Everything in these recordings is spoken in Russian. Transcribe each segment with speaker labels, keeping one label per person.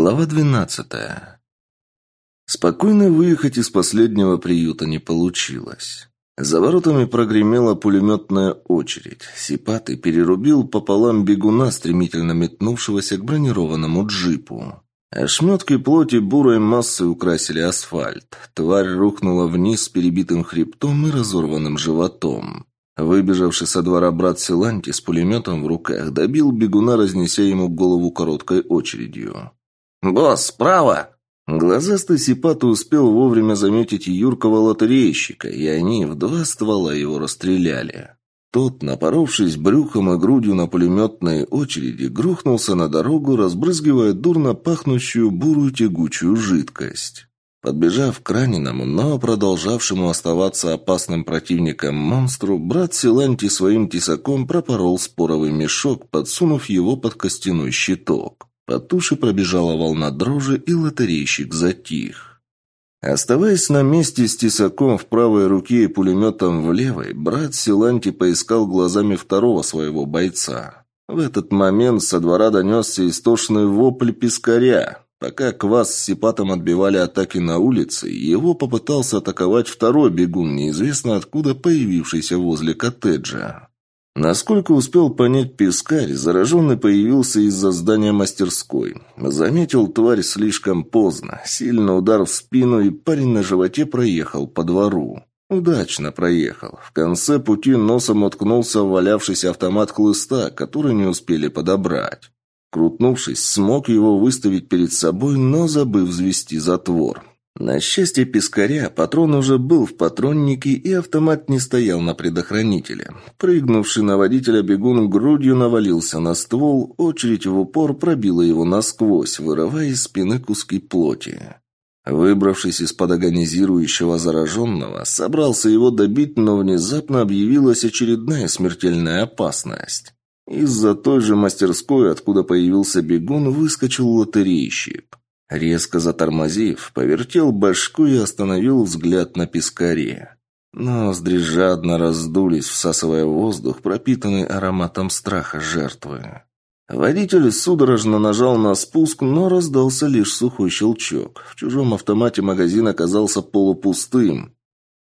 Speaker 1: Глава двенадцатая. Спокойно выехать из последнего приюта не получилось. За воротами прогремела пулеметная очередь. Сипатый перерубил пополам бегуна, стремительно метнувшегося к бронированному джипу. Ошметки плоти бурой массы украсили асфальт. Тварь рухнула вниз с перебитым хребтом и разорванным животом. Выбежавший со двора брат Силанти с пулеметом в руках добил бегуна, разнеся ему голову короткой очередью. «Босс, справа!» Глазастый Сипата успел вовремя заметить юркого лотерейщика, и они в два ствола его расстреляли. Тот, напоровшись брюхом и грудью на пулеметные очереди, грохнулся на дорогу, разбрызгивая дурно пахнущую бурую тягучую жидкость. Подбежав к раненому, но продолжавшему оставаться опасным противником монстру, брат Силанти своим тесаком пропорол споровый мешок, подсунув его под костяной щиток. По туше пробежала волна дрожи, и лотерейщик затих. Оставаясь на месте с тесаком в правой руке и пулеметом в левой, брат Силанти поискал глазами второго своего бойца. В этот момент со двора донесся истошный вопль пескаря. Пока Квас с Сипатом отбивали атаки на улице, его попытался атаковать второй бегун, неизвестно откуда появившийся возле коттеджа. Насколько успел понять пескарь, зараженный появился из-за здания мастерской. Заметил тварь слишком поздно, сильно удар в спину, и парень на животе проехал по двору. Удачно проехал. В конце пути носом уткнулся в валявшийся автомат хлыста, который не успели подобрать. Крутнувшись, смог его выставить перед собой, но забыв взвести затвор. На счастье пескаря, патрон уже был в патроннике, и автомат не стоял на предохранителе. Прыгнувший на водителя бегун грудью навалился на ствол, очередь в упор пробила его насквозь, вырывая из спины куски плоти. Выбравшись из-под агонизирующего зараженного, собрался его добить, но внезапно объявилась очередная смертельная опасность. Из-за той же мастерской, откуда появился бегун, выскочил лотерейщик. Резко затормозив, повертел башку и остановил взгляд на пескаре. Ноздри жадно раздулись, всасывая воздух, пропитанный ароматом страха жертвы. Водитель судорожно нажал на спуск, но раздался лишь сухой щелчок. В чужом автомате магазин оказался полупустым.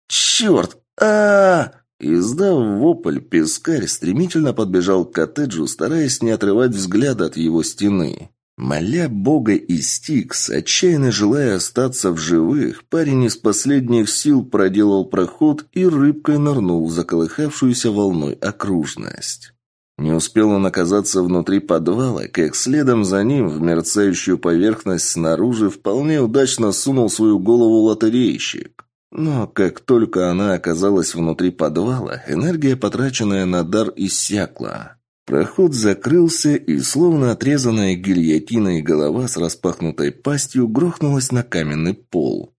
Speaker 1: «Черт! а, -а, -а Издав вопль, пескарь стремительно подбежал к коттеджу, стараясь не отрывать взгляда от его стены. Моля Бога и Стикс, отчаянно желая остаться в живых, парень из последних сил проделал проход и рыбкой нырнул в заколыхавшуюся волной окружность. Не успел он оказаться внутри подвала, как следом за ним в мерцающую поверхность снаружи вполне удачно сунул свою голову лотерейщик. Но как только она оказалась внутри подвала, энергия, потраченная на дар, иссякла. Проход закрылся, и словно отрезанная гильотиной голова с распахнутой пастью грохнулась на каменный пол.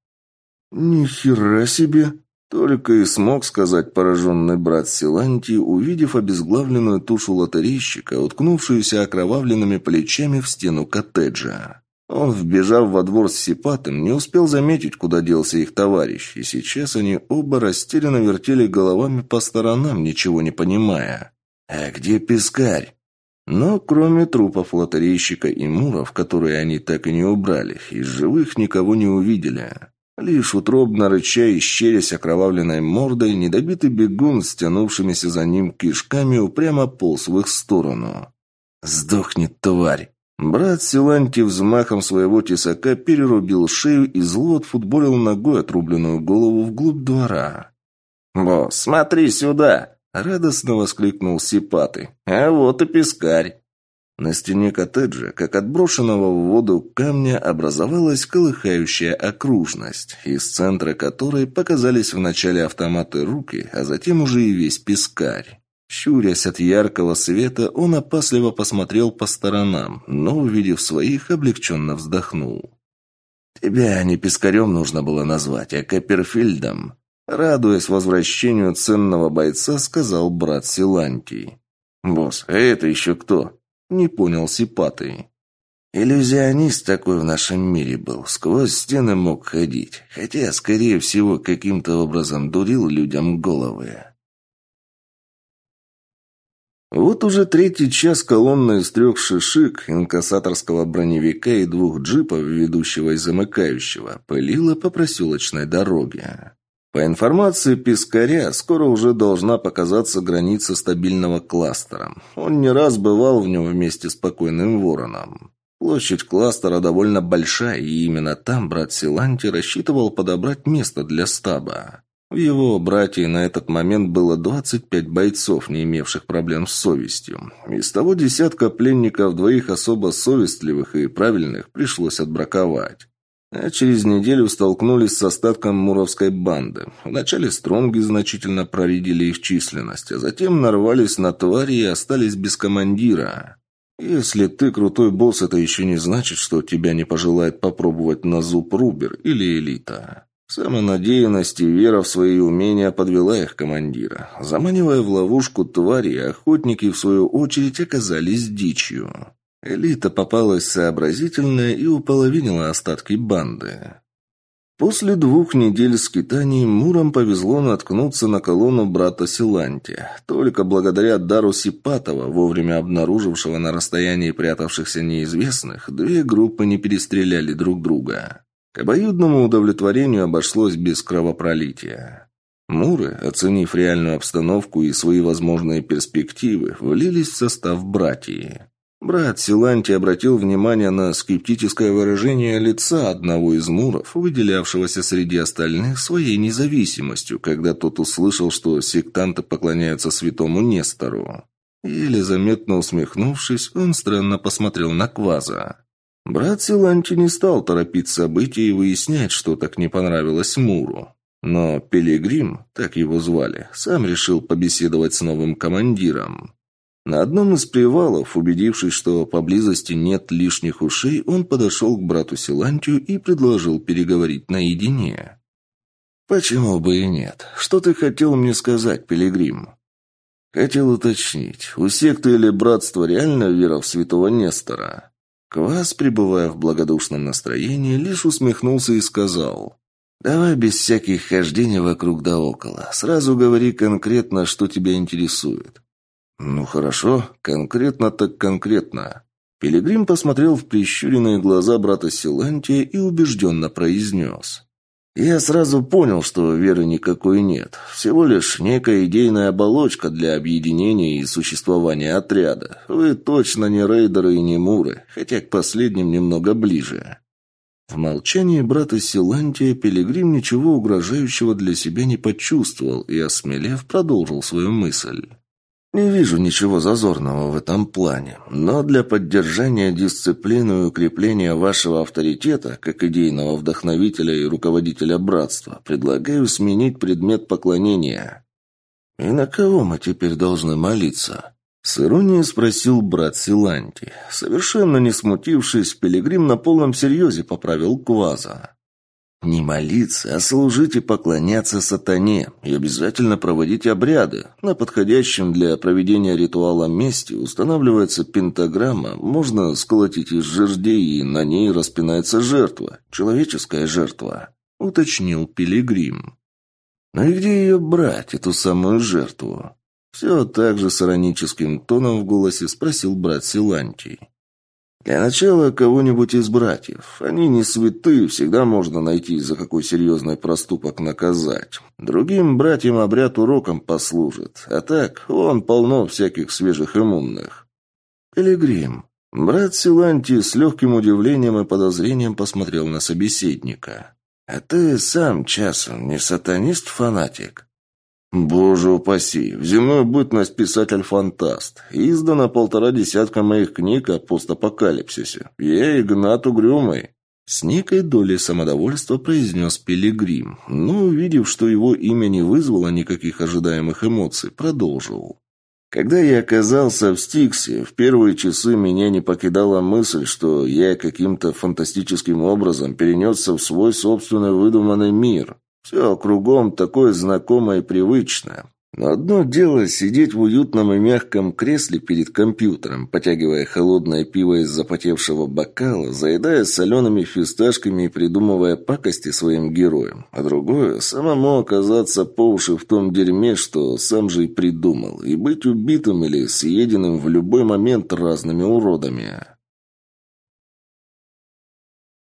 Speaker 1: «Ни хера себе!» Только и смог сказать пораженный брат Силанти, увидев обезглавленную тушу лотерейщика, уткнувшуюся окровавленными плечами в стену коттеджа. Он, вбежав во двор с Сипатым, не успел заметить, куда делся их товарищ, и сейчас они оба растерянно вертели головами по сторонам, ничего не понимая. «А где пескарь?» Но кроме трупов лотерейщика и муров, которые они так и не убрали, из живых никого не увидели. Лишь утробно рыча и щерясь окровавленной мордой, недобитый бегун с тянувшимися за ним кишками упрямо полз в их сторону. «Сдохни, тварь!» Брат Силанти взмахом своего тесака перерубил шею и зло отфутболил ногой отрубленную голову вглубь двора. «Босс, смотри сюда!» Радостно воскликнул Сипаты. «А вот и пескарь!» На стене коттеджа, как отброшенного в воду камня, образовалась колыхающая окружность, из центра которой показались вначале автоматы руки, а затем уже и весь пескарь. Щурясь от яркого света, он опасливо посмотрел по сторонам, но, увидев своих, облегченно вздохнул. «Тебя не пескарем нужно было назвать, а Копперфильдом», Радуясь возвращению ценного бойца, сказал брат Силантий. «Босс, а это еще кто?» Не понял Сипатый. Иллюзионист такой в нашем мире был, сквозь стены мог ходить, хотя, скорее всего, каким-то образом дурил людям головы. Вот уже третий час колонна из трех шишик, инкассаторского броневика и двух джипов, ведущего и замыкающего, пылила по проселочной дороге. По информации Пискаря, скоро уже должна показаться граница стабильного кластера. Он не раз бывал в нем вместе с покойным вороном. Площадь кластера довольно большая, и именно там брат Силанти рассчитывал подобрать место для стаба. В его братье на этот момент было 25 бойцов, не имевших проблем с совестью. Из того десятка пленников двоих особо совестливых и правильных пришлось отбраковать. А через неделю столкнулись с остатком муровской банды. Вначале стронги значительно проредили их численность, а затем нарвались на твари и остались без командира. Если ты крутой босс, это еще не значит, что тебя не пожелает попробовать на зуб Рубер или Элита. Самонадеянность и вера в свои умения подвела их командира. Заманивая в ловушку твари, охотники, в свою очередь, оказались дичью. Элита попалась сообразительная и уполовинила остатки банды. После двух недель скитаний Муром повезло наткнуться на колонну брата Силанти. Только благодаря дару Сипатова, вовремя обнаружившего на расстоянии прятавшихся неизвестных, две группы не перестреляли друг друга. К обоюдному удовлетворению обошлось без кровопролития. Муры, оценив реальную обстановку и свои возможные перспективы, влились в состав братьи. Брат Силанти обратил внимание на скептическое выражение лица одного из муров, выделявшегося среди остальных своей независимостью, когда тот услышал, что сектанты поклоняются святому Нестору. Еле заметно усмехнувшись, он странно посмотрел на Кваза. Брат Силанти не стал торопить события и выяснять, что так не понравилось Муру. Но Пилигрим, так его звали, сам решил побеседовать с новым командиром. На одном из привалов, убедившись, что поблизости нет лишних ушей, он подошел к брату Силантию и предложил переговорить наедине. «Почему бы и нет? Что ты хотел мне сказать, Пилигрим?» «Хотел уточнить, у секты или братства реально вера в святого Нестора?» Квас, пребывая в благодушном настроении, лишь усмехнулся и сказал. «Давай без всяких хождений вокруг да около. Сразу говори конкретно, что тебя интересует». «Ну хорошо, конкретно так конкретно». Пилигрим посмотрел в прищуренные глаза брата Силантия и убежденно произнес. Я сразу понял, что веры никакой нет. Всего лишь некая идейная оболочка для объединения и существования отряда. Вы точно не рейдеры и не муры, хотя к последним немного ближе. В молчании брата Силантия Пилигрим ничего угрожающего для себя не почувствовал и, осмелев, продолжил свою мысль. Не вижу ничего зазорного в этом плане, но для поддержания дисциплины и укрепления вашего авторитета, как идейного вдохновителя и руководителя братства, предлагаю сменить предмет поклонения. И на кого мы теперь должны молиться? С иронией спросил брат Силанти. Совершенно не смутившись, Пилигрим на полном серьезе поправил Кваза. Не молиться, а служить и поклоняться сатане, и обязательно проводить обряды. На подходящем для проведения ритуала месте устанавливается пентаграмма, можно сколотить из жердей, и на ней распинается жертва, человеческая жертва, уточнил Пилигрим. Ну и где ее брать, эту самую жертву? Все так же с ироническим тоном в голосе спросил брат Силантий. Для начала кого-нибудь из братьев. Они не святые, всегда можно найти, за какой серьезный проступок наказать. Другим братьям обряд уроком послужит. А так, он полно всяких свежих иммунных. Пилигрим. Брат Силанти с легким удивлением и подозрением посмотрел на собеседника. «А ты сам часом не сатанист-фанатик?» Боже упаси, в земную бытность писатель-фантаст. Издано полтора десятка моих книг о постапокалипсисе. Я Игнат Угрюмый. С некой долей самодовольства произнес Пилигрим, но, увидев, что его имя не вызвало никаких ожидаемых эмоций, продолжил. Когда я оказался в Стиксе, в первые часы меня не покидала мысль, что я каким-то фантастическим образом перенесся в свой собственный выдуманный мир. Все кругом такое знакомое и привычное. Но одно дело сидеть в уютном и мягком кресле перед компьютером, потягивая холодное пиво из запотевшего бокала, заедая солеными фисташками и придумывая пакости своим героям. А другое – самому оказаться по уши в том дерьме, что сам же и придумал, и быть убитым или съеденным в любой момент разными уродами.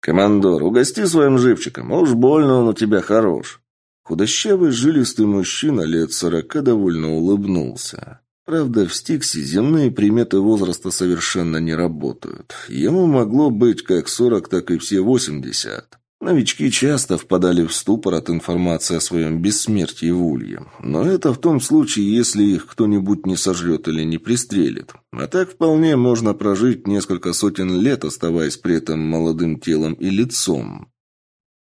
Speaker 1: «Командор, угости своим живчиком, уж больно он у тебя хорош». Худощавый, жилистый мужчина лет сорока довольно улыбнулся. Правда, в Стиксе земные приметы возраста совершенно не работают. Ему могло быть как сорок, так и все восемьдесят. Новички часто впадали в ступор от информации о своем бессмертии в Улье. Но это в том случае, если их кто-нибудь не сожрет или не пристрелит. А так вполне можно прожить несколько сотен лет, оставаясь при этом молодым телом и лицом.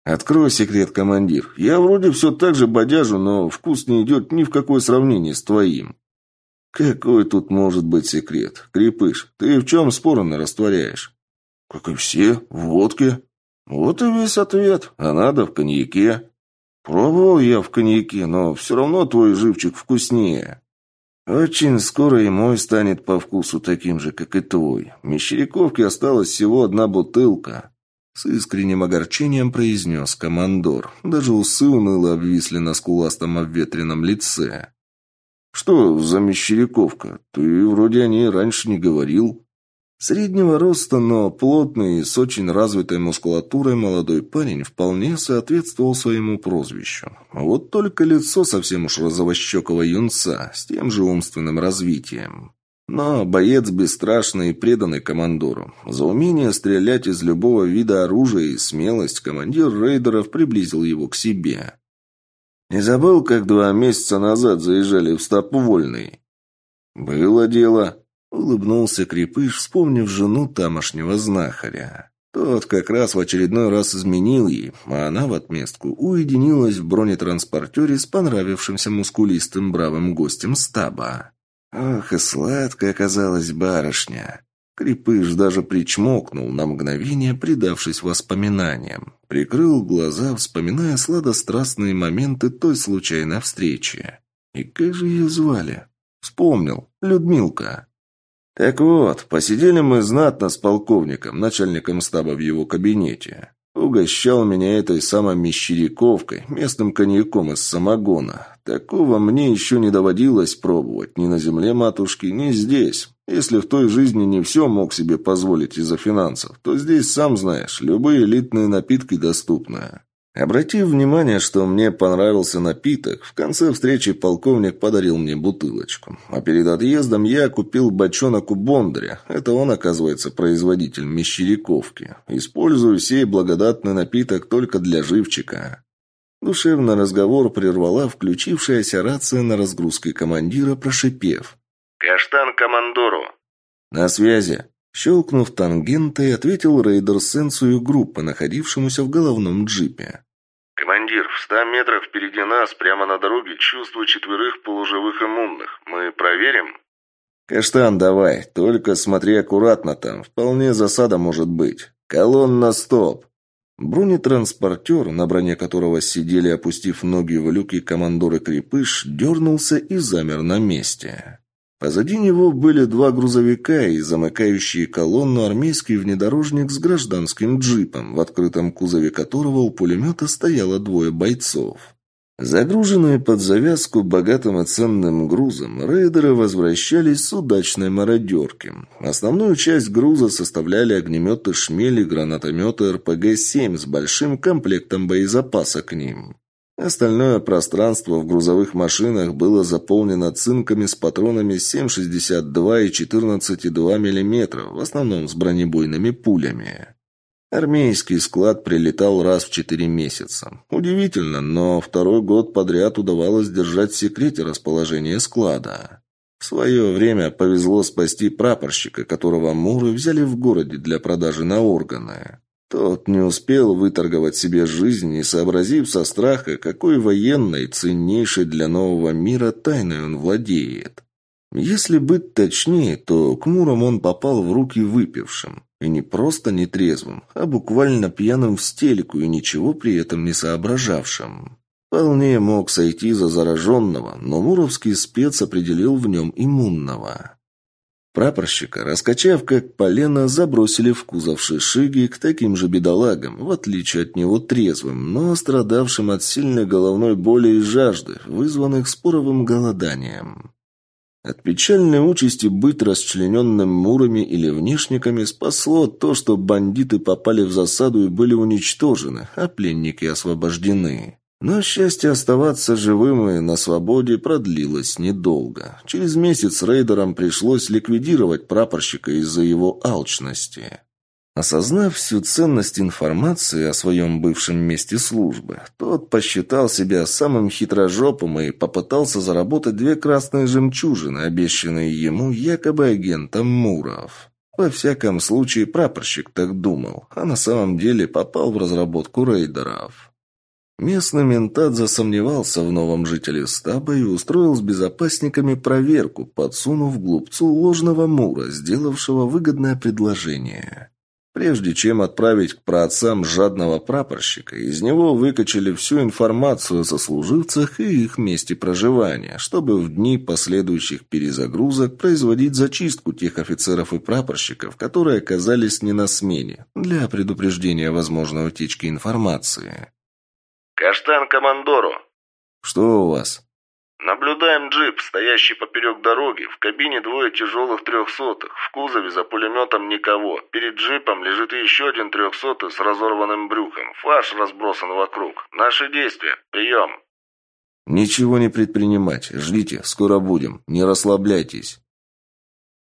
Speaker 1: «Открой секрет, командир. Я вроде все так же бодяжу, но вкус не идет ни в какое сравнение с твоим». «Какой тут может быть секрет? Крепыш, ты в чем спорно растворяешь?» «Как и все, в водке». «Вот и весь ответ. А надо в коньяке». «Пробовал я в коньяке, но все равно твой живчик вкуснее». «Очень скоро и мой станет по вкусу таким же, как и твой. Мещеряковки осталась всего одна бутылка». С искренним огорчением произнес командор. Даже усы уныло обвисли на скуластом обветренном лице. «Что за мещеряковка? Ты вроде о ней раньше не говорил». Среднего роста, но плотный и с очень развитой мускулатурой молодой парень вполне соответствовал своему прозвищу. Вот только лицо совсем уж розовощекого юнца с тем же умственным развитием. Но боец бесстрашный и преданный командору. За умение стрелять из любого вида оружия и смелость командир рейдеров приблизил его к себе. «Не забыл, как два месяца назад заезжали в стопу вольный?» «Было дело», — улыбнулся Крепыш, вспомнив жену тамошнего знахаря. Тот как раз в очередной раз изменил ей, а она в отместку уединилась в бронетранспортере с понравившимся мускулистым бравым гостем стаба. Ах, и сладкая оказалась барышня. Крепыш даже причмокнул на мгновение, предавшись воспоминаниям. Прикрыл глаза, вспоминая сладострастные моменты той случайной встречи. И как же ее звали? Вспомнил. Людмилка. Так вот, посидели мы знатно с полковником, начальником стаба в его кабинете. Угощал меня этой самой мещеряковкой, местным коньяком из самогона. Такого мне еще не доводилось пробовать ни на земле матушки, ни здесь. Если в той жизни не все мог себе позволить из-за финансов, то здесь, сам знаешь, любые элитные напитки доступны. Обратив внимание, что мне понравился напиток, в конце встречи полковник подарил мне бутылочку. А перед отъездом я купил бочонок у Бондаря. Это он, оказывается, производитель мещеряковки. Использую сей благодатный напиток только для живчика. Душевный разговор прервала включившаяся рация на разгрузке командира, прошипев.
Speaker 2: «Каштан командору!»
Speaker 1: «На связи!» Щелкнув тангентой, ответил рейдер сенсую группы, находившемуся в головном джипе.
Speaker 2: «Командир, в ста метрах впереди нас, прямо на дороге, чувствую четверых полуживых иммунных. Мы проверим?»
Speaker 1: «Каштан, давай, только смотри аккуратно там, вполне засада может быть. Колонна, стоп!» Бронетранспортер, на броне которого сидели, опустив ноги в люки командоры Крепыш, дернулся и замер на месте. Позади него были два грузовика и замыкающие колонну армейский внедорожник с гражданским джипом, в открытом кузове которого у пулемета стояло двое бойцов. Загруженные под завязку богатым и ценным грузом, рейдеры возвращались с удачной мародерки. Основную часть груза составляли огнеметы «Шмели», гранатометы РПГ-7 с большим комплектом боезапаса к ним. Остальное пространство в грузовых машинах было заполнено цинками с патронами 7,62 и 14,2 мм, в основном с бронебойными пулями. Армейский склад прилетал раз в четыре месяца. Удивительно, но второй год подряд удавалось держать в секрете расположение склада. В свое время повезло спасти прапорщика, которого Муры взяли в городе для продажи на органы. Тот не успел выторговать себе жизнь, не сообразив со страха, какой военной, ценнейшей для нового мира тайной он владеет. Если быть точнее, то к Мурам он попал в руки выпившим. И не просто нетрезвым, а буквально пьяным в стельку и ничего при этом не соображавшим. Вполне мог сойти за зараженного, но муровский спец определил в нем иммунного. Прапорщика, раскачав как полено, забросили в кузов шишиги к таким же бедолагам, в отличие от него трезвым, но страдавшим от сильной головной боли и жажды, вызванных споровым голоданием. От печальной участи быть расчлененным мурами или внешниками спасло то, что бандиты попали в засаду и были уничтожены, а пленники освобождены. Но счастье оставаться живым и на свободе продлилось недолго. Через месяц рейдерам пришлось ликвидировать прапорщика из-за его алчности. Осознав всю ценность информации о своем бывшем месте службы, тот посчитал себя самым хитрожопым и попытался заработать две красные жемчужины, обещанные ему якобы агентом Муров. Во всяком случае, прапорщик так думал, а на самом деле попал в разработку рейдеров. Местный ментат засомневался в новом жителе стаба и устроил с безопасниками проверку, подсунув глупцу ложного Мура, сделавшего выгодное предложение. Прежде чем отправить к праотцам жадного прапорщика, из него выкачали всю информацию о сослуживцах и их месте проживания, чтобы в дни последующих перезагрузок производить зачистку тех офицеров и прапорщиков, которые оказались не на смене, для предупреждения возможной утечки информации.
Speaker 2: «Каштан командору!»
Speaker 1: «Что у вас?»
Speaker 2: «Наблюдаем джип, стоящий поперек дороги. В кабине двое тяжелых трехсотых. В кузове за пулеметом никого. Перед джипом лежит еще один трехсотый с разорванным брюхом. Фарш разбросан вокруг. Наши действия. Прием!»
Speaker 1: «Ничего не предпринимать. Ждите. Скоро будем. Не расслабляйтесь».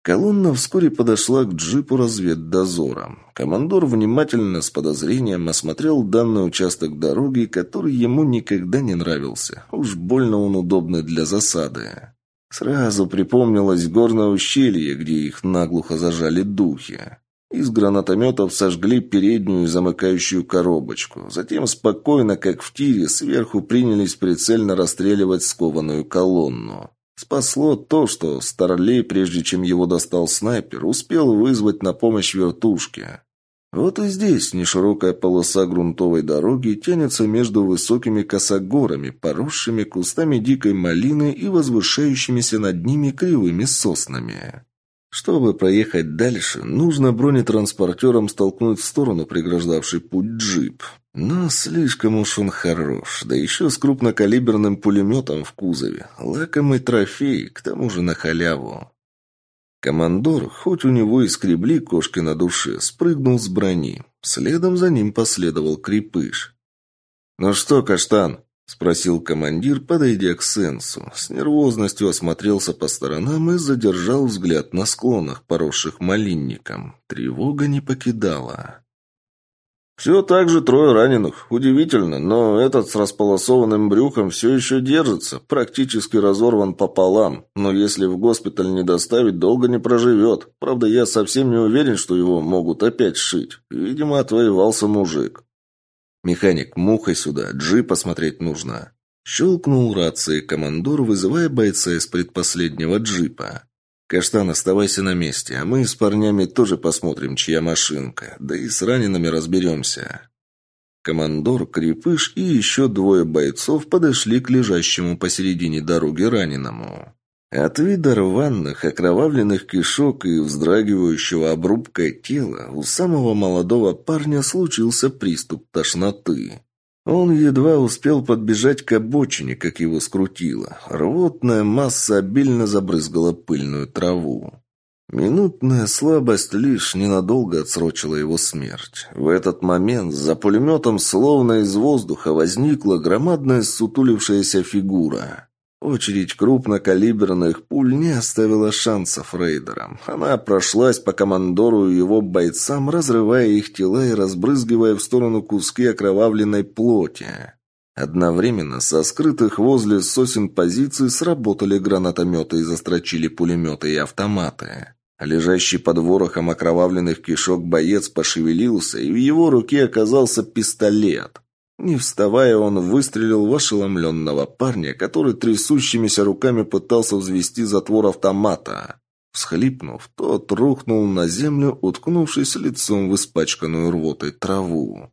Speaker 1: Колонна вскоре подошла к джипу разведдозора. Командор внимательно с подозрением осмотрел данный участок дороги, который ему никогда не нравился. Уж больно он удобный для засады. Сразу припомнилось горное ущелье, где их наглухо зажали духи. Из гранатометов сожгли переднюю и замыкающую коробочку. Затем спокойно, как в тире, сверху принялись прицельно расстреливать скованную колонну. Спасло то, что Старлей, прежде чем его достал снайпер, успел вызвать на помощь вертушки. Вот и здесь неширокая полоса грунтовой дороги тянется между высокими косогорами, поросшими кустами дикой малины и возвышающимися над ними кривыми соснами. Чтобы проехать дальше, нужно бронетранспортером столкнуть в сторону преграждавший путь джип. Но слишком уж он хорош, да еще с крупнокалиберным пулеметом в кузове. Лакомый трофей, к тому же на халяву. Командор, хоть у него и скребли кошки на душе, спрыгнул с брони. Следом за ним последовал крепыш. «Ну что, Каштан?» – спросил командир, подойдя к Сенсу. С нервозностью осмотрелся по сторонам и задержал взгляд на склонах, поросших малинником. Тревога не покидала.
Speaker 2: «Все так же трое раненых. Удивительно, но этот с располосованным брюхом все еще держится, практически разорван пополам. Но если в госпиталь не доставить, долго не проживет. Правда, я совсем не уверен, что его могут опять сшить. Видимо, отвоевался мужик».
Speaker 1: «Механик, мухой сюда, джип посмотреть нужно». Щелкнул рацией командор, вызывая бойца из предпоследнего джипа. «Каштан, оставайся на месте, а мы с парнями тоже посмотрим, чья машинка, да и с ранеными разберемся». Командор, Крепыш и еще двое бойцов подошли к лежащему посередине дороги раненому. От вида рваных, окровавленных кишок и вздрагивающего обрубка тела у самого молодого парня случился приступ тошноты. Он едва успел подбежать к обочине, как его скрутило. Рвотная масса обильно забрызгала пыльную траву. Минутная слабость лишь ненадолго отсрочила его смерть. В этот момент за пулеметом словно из воздуха возникла громадная сутулившаяся фигура. Очередь крупнокалиберных пуль не оставила шансов рейдерам. Она прошлась по командору и его бойцам, разрывая их тела и разбрызгивая в сторону куски окровавленной плоти. Одновременно со скрытых возле сосен позиций сработали гранатометы и застрочили пулеметы и автоматы. Лежащий под ворохом окровавленных кишок боец пошевелился, и в его руке оказался пистолет. Не вставая, он выстрелил в ошеломленного парня, который трясущимися руками пытался взвести затвор автомата. Всхлипнув, тот рухнул на землю, уткнувшись лицом в испачканную рвотой траву.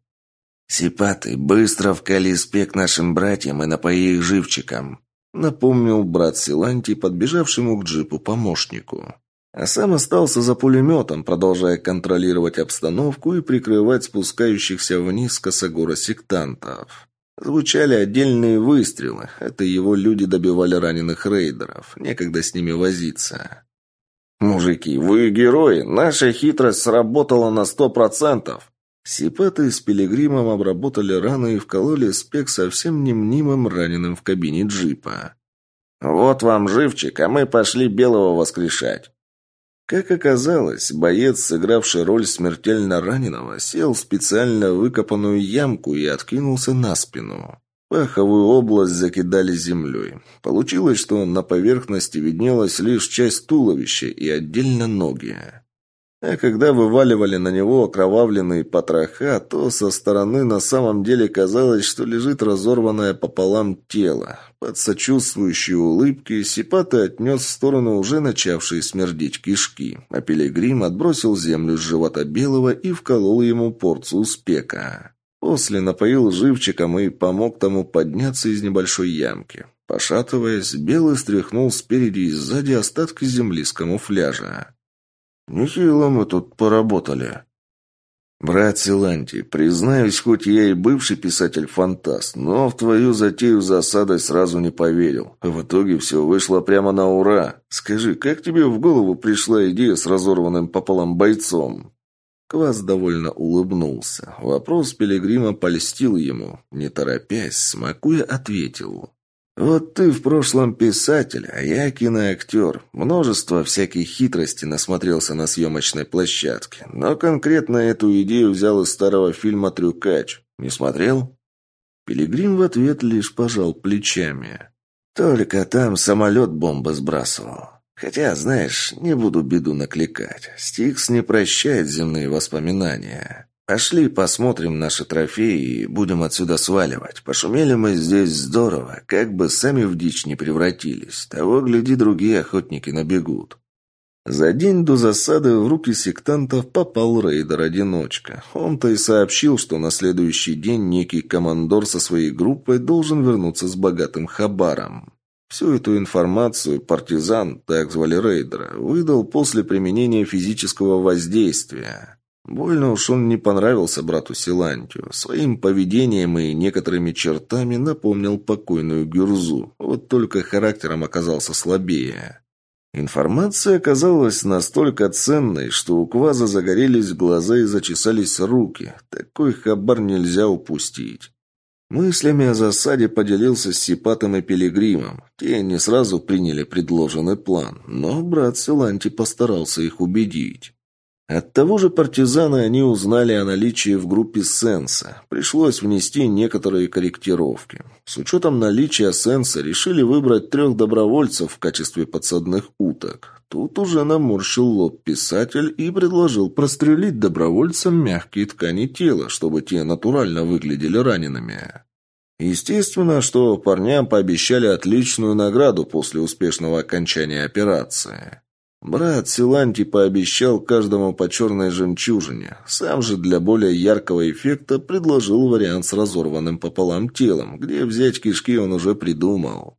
Speaker 1: «Сипаты, быстро вкали спек нашим братьям и напои их живчиком», напомнил брат Силантий, подбежавшему к джипу помощнику. А сам остался за пулеметом, продолжая контролировать обстановку и прикрывать спускающихся вниз косогора сектантов. Звучали отдельные выстрелы. Это его люди добивали раненых рейдеров. Некогда с ними возиться.
Speaker 2: «Мужики, вы герои! Наша хитрость сработала на сто процентов!»
Speaker 1: Сипаты с пилигримом обработали раны и вкололи спек совсем немнимым раненым в кабине джипа.
Speaker 2: «Вот вам живчик, а мы пошли белого воскрешать!»
Speaker 1: Как оказалось, боец, сыгравший роль смертельно раненого, сел в специально выкопанную ямку и откинулся на спину. Паховую область закидали землей. Получилось, что на поверхности виднелась лишь часть туловища и отдельно ноги. А когда вываливали на него окровавленные потроха, то со стороны на самом деле казалось, что лежит разорванное пополам тело. Под сочувствующие улыбки Сипаты отнес в сторону уже начавшие смердеть кишки, а Пилигрим отбросил землю с живота белого и вколол ему порцию спека. После напоил живчиком и помог тому подняться из небольшой ямки. Пошатываясь, Белый стряхнул спереди и сзади остатки земли с камуфляжа. «Нехило мы тут поработали». «Брат Силанти, признаюсь, хоть я и бывший писатель-фантаст, но в твою затею засадой сразу не поверил. В итоге все вышло прямо на ура. Скажи, как тебе в голову пришла идея с разорванным пополам бойцом?» Квас довольно улыбнулся. Вопрос Пилигрима польстил ему. Не торопясь, смакуя, ответил. «Вот ты в прошлом писатель, а я киноактер. Множество всяких хитростей насмотрелся на съемочной площадке. Но конкретно эту идею взял из старого фильма «Трюкач». Не смотрел?» Пилигрим в ответ лишь пожал плечами. «Только там самолет бомбы сбрасывал. Хотя, знаешь, не буду беду накликать. Стикс не прощает земные воспоминания. Пошли посмотрим наши трофеи и будем отсюда сваливать. Пошумели мы здесь здорово, как бы сами в дичь не превратились. Того, гляди, другие охотники набегут». За день до засады в руки сектантов попал рейдер-одиночка. Он-то и сообщил, что на следующий день некий командор со своей группой должен вернуться с богатым хабаром. Всю эту информацию партизан, так звали рейдера, выдал после применения физического воздействия. Больно уж он не понравился брату Силантию. Своим поведением и некоторыми чертами напомнил покойную Гюрзу, вот только характером оказался слабее. Информация оказалась настолько ценной, что у Кваза загорелись глаза и зачесались руки. Такой хабар нельзя упустить. Мыслями о засаде поделился с Сипатом и Пилигримом. Те не сразу приняли предложенный план, но брат Силанти постарался их убедить. От того же партизана они узнали о наличии в группе сенса. Пришлось внести некоторые корректировки. С учетом наличия сенса решили выбрать трех добровольцев в качестве подсадных уток. Тут уже наморщил лоб писатель и предложил прострелить добровольцам мягкие ткани тела, чтобы те натурально выглядели ранеными. Естественно, что парням пообещали отличную награду после успешного окончания операции. Брат Силанти пообещал каждому по черной жемчужине. Сам же для более яркого эффекта предложил вариант с разорванным пополам телом, где взять кишки он уже придумал.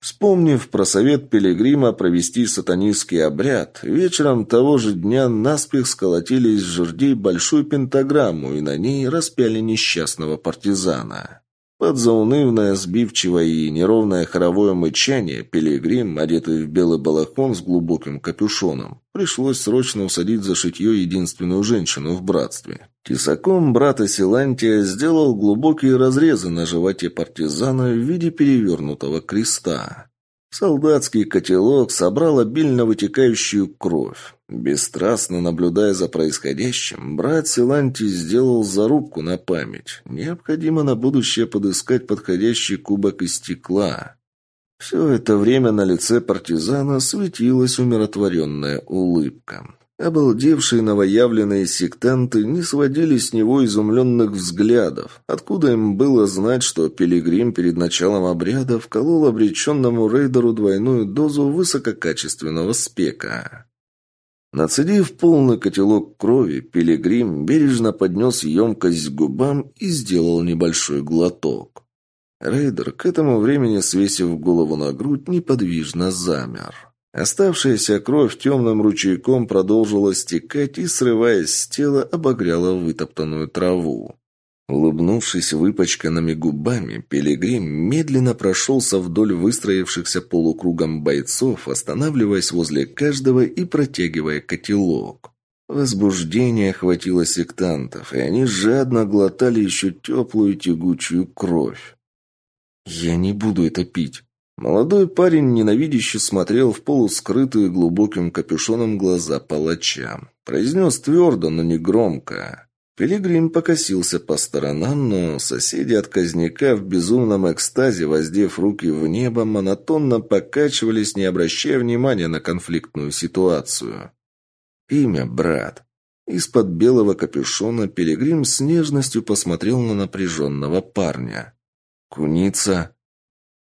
Speaker 1: Вспомнив про совет Пилигрима провести сатанистский обряд, вечером того же дня наспех сколотили из жердей большую пентаграмму и на ней распяли несчастного партизана. Под заунывное, сбивчивое и неровное хоровое мычание пилигрим, одетый в белый балахон с глубоким капюшоном, пришлось срочно усадить за шитье единственную женщину в братстве. Тесаком брата Силантия сделал глубокие разрезы на животе партизана в виде перевернутого креста. Солдатский котелок собрал обильно вытекающую кровь. Бесстрастно наблюдая за происходящим, брат Силанти сделал зарубку на память. Необходимо на будущее подыскать подходящий кубок из стекла. Все это время на лице партизана светилась умиротворенная улыбка. Обалдевшие новоявленные сектанты не сводили с него изумленных взглядов. Откуда им было знать, что Пилигрим перед началом обряда вколол обреченному рейдеру двойную дозу высококачественного спека? Нацедив полный котелок крови, пилигрим бережно поднес емкость к губам и сделал небольшой глоток. Рейдер, к этому времени свесив голову на грудь, неподвижно замер. Оставшаяся кровь темным ручейком продолжила стекать и, срываясь с тела, обогряла вытоптанную траву. Улыбнувшись выпачканными губами, Пилигрим медленно прошелся вдоль выстроившихся полукругом бойцов, останавливаясь возле каждого и протягивая котелок. Возбуждение охватило сектантов, и они жадно глотали еще теплую тягучую кровь. «Я не буду это пить». Молодой парень ненавидяще смотрел в полускрытые глубоким капюшоном глаза палача. Произнес твердо, но не громко. Пилигрим покосился по сторонам, но соседи от казняка в безумном экстазе, воздев руки в небо, монотонно покачивались, не обращая внимания на конфликтную ситуацию. «Имя, брат». Из-под белого капюшона Пилигрим с нежностью посмотрел на напряженного парня. «Куница?»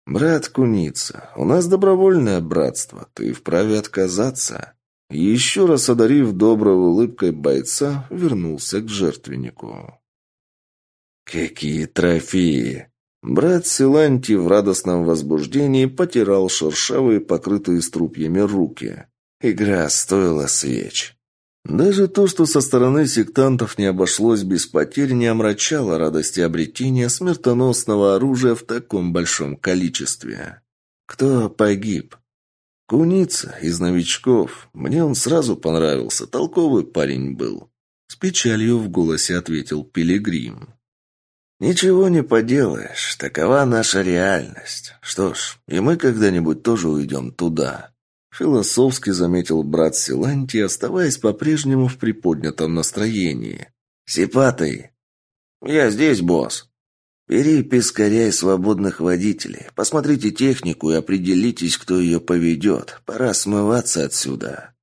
Speaker 1: «Брат Куница, у нас добровольное братство, ты вправе отказаться». Еще раз одарив доброй улыбкой бойца, вернулся к жертвеннику. «Какие трофеи!» Брат Силанти в радостном возбуждении потирал шершавые, покрытые струпьями руки. Игра стоила свеч. Даже то, что со стороны сектантов не обошлось без потерь, не омрачало радости обретения смертоносного оружия в таком большом количестве. Кто погиб? Куница из новичков. Мне он сразу понравился, толковый парень был. С печалью в голосе ответил Пилигрим. «Ничего не поделаешь, такова наша реальность. Что ж, и мы когда-нибудь тоже уйдем туда». Философски заметил брат Силанти, оставаясь по-прежнему в приподнятом настроении. «Сипатый!» «Я здесь, босс!» Бери пескаря и свободных водителей. Посмотрите технику и определитесь, кто ее поведет. Пора смываться отсюда.